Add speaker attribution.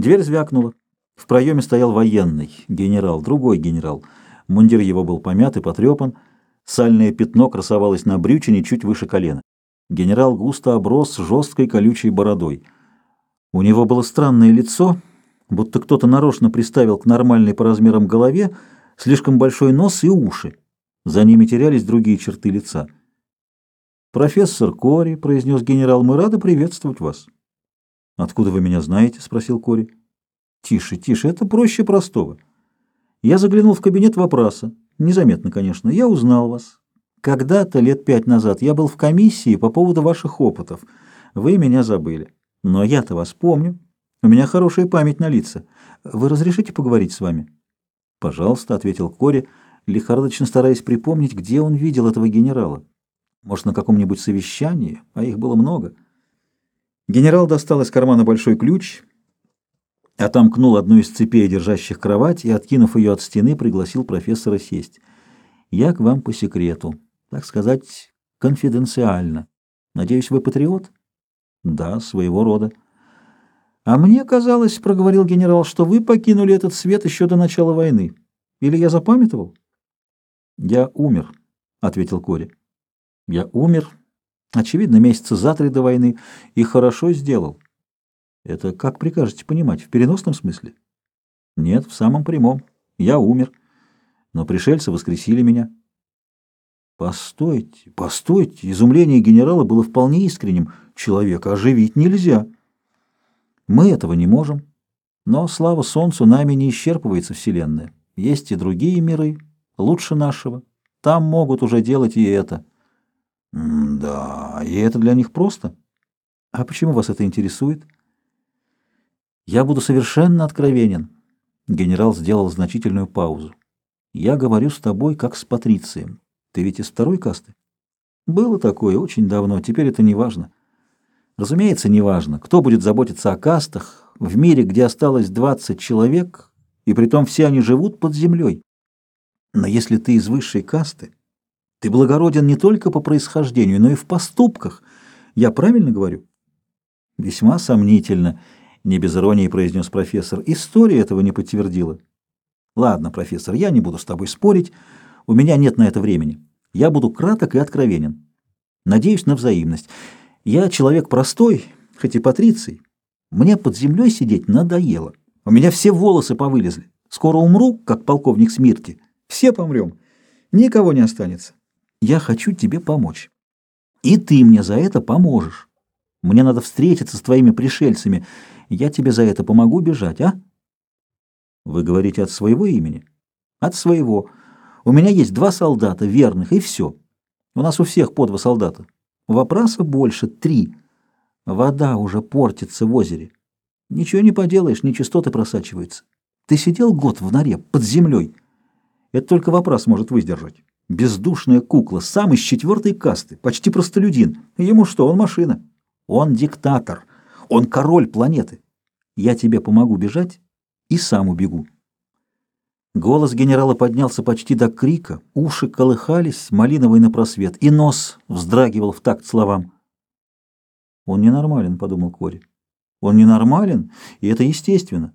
Speaker 1: Дверь звякнула. В проеме стоял военный, генерал, другой генерал. Мундир его был помят и потрепан. Сальное пятно красовалось на брючине чуть выше колена. Генерал густо оброс жесткой колючей бородой. У него было странное лицо, будто кто-то нарочно приставил к нормальной по размерам голове слишком большой нос и уши. За ними терялись другие черты лица. «Профессор Кори», — произнес генерал, — «мы рады приветствовать вас». «Откуда вы меня знаете?» — спросил Кори. «Тише, тише, это проще простого. Я заглянул в кабинет вопроса. Незаметно, конечно. Я узнал вас. Когда-то, лет пять назад, я был в комиссии по поводу ваших опытов. Вы меня забыли. Но я-то вас помню. У меня хорошая память на лица. Вы разрешите поговорить с вами?» «Пожалуйста», — ответил Кори, лихорадочно стараясь припомнить, где он видел этого генерала. «Может, на каком-нибудь совещании? А их было много». Генерал достал из кармана большой ключ, отомкнул одну из цепей, держащих кровать, и, откинув ее от стены, пригласил профессора сесть. «Я к вам по секрету, так сказать, конфиденциально. Надеюсь, вы патриот?» «Да, своего рода». «А мне казалось, — проговорил генерал, — что вы покинули этот свет еще до начала войны. Или я запамятовал?» «Я умер», — ответил Кори. «Я умер Очевидно, месяца за три до войны. И хорошо сделал. Это как прикажете понимать? В переносном смысле? Нет, в самом прямом. Я умер. Но пришельцы воскресили меня. Постойте, постойте. Изумление генерала было вполне искренним. Человека оживить нельзя. Мы этого не можем. Но, слава солнцу, нами не исчерпывается Вселенная. Есть и другие миры, лучше нашего. Там могут уже делать и это. «Да, и это для них просто. А почему вас это интересует?» «Я буду совершенно откровенен». Генерал сделал значительную паузу. «Я говорю с тобой, как с Патрицием. Ты ведь из второй касты?» «Было такое очень давно, теперь это не важно». «Разумеется, не важно. Кто будет заботиться о кастах в мире, где осталось 20 человек, и притом все они живут под землей? Но если ты из высшей касты...» Ты благороден не только по происхождению, но и в поступках. Я правильно говорю? Весьма сомнительно, не без иронии произнес профессор. История этого не подтвердила. Ладно, профессор, я не буду с тобой спорить. У меня нет на это времени. Я буду краток и откровенен. Надеюсь на взаимность. Я человек простой, хоть и патриций. Мне под землей сидеть надоело. У меня все волосы повылезли. Скоро умру, как полковник смерти. Все помрем. Никого не останется. Я хочу тебе помочь. И ты мне за это поможешь. Мне надо встретиться с твоими пришельцами. Я тебе за это помогу бежать, а? Вы говорите от своего имени? От своего. У меня есть два солдата, верных, и все. У нас у всех по два солдата. Вопроса больше, три. Вода уже портится в озере. Ничего не поделаешь, нечистоты просачиваются. Ты сидел год в норе, под землей. Это только вопрос может выдержать. Бездушная кукла, сам из четвертой касты, почти простолюдин. Ему что, он машина? Он диктатор, он король планеты. Я тебе помогу бежать и сам убегу. Голос генерала поднялся почти до крика, уши колыхались, малиновый на просвет, и нос вздрагивал в такт словам. «Он ненормален», — подумал Кори. «Он ненормален, и это естественно.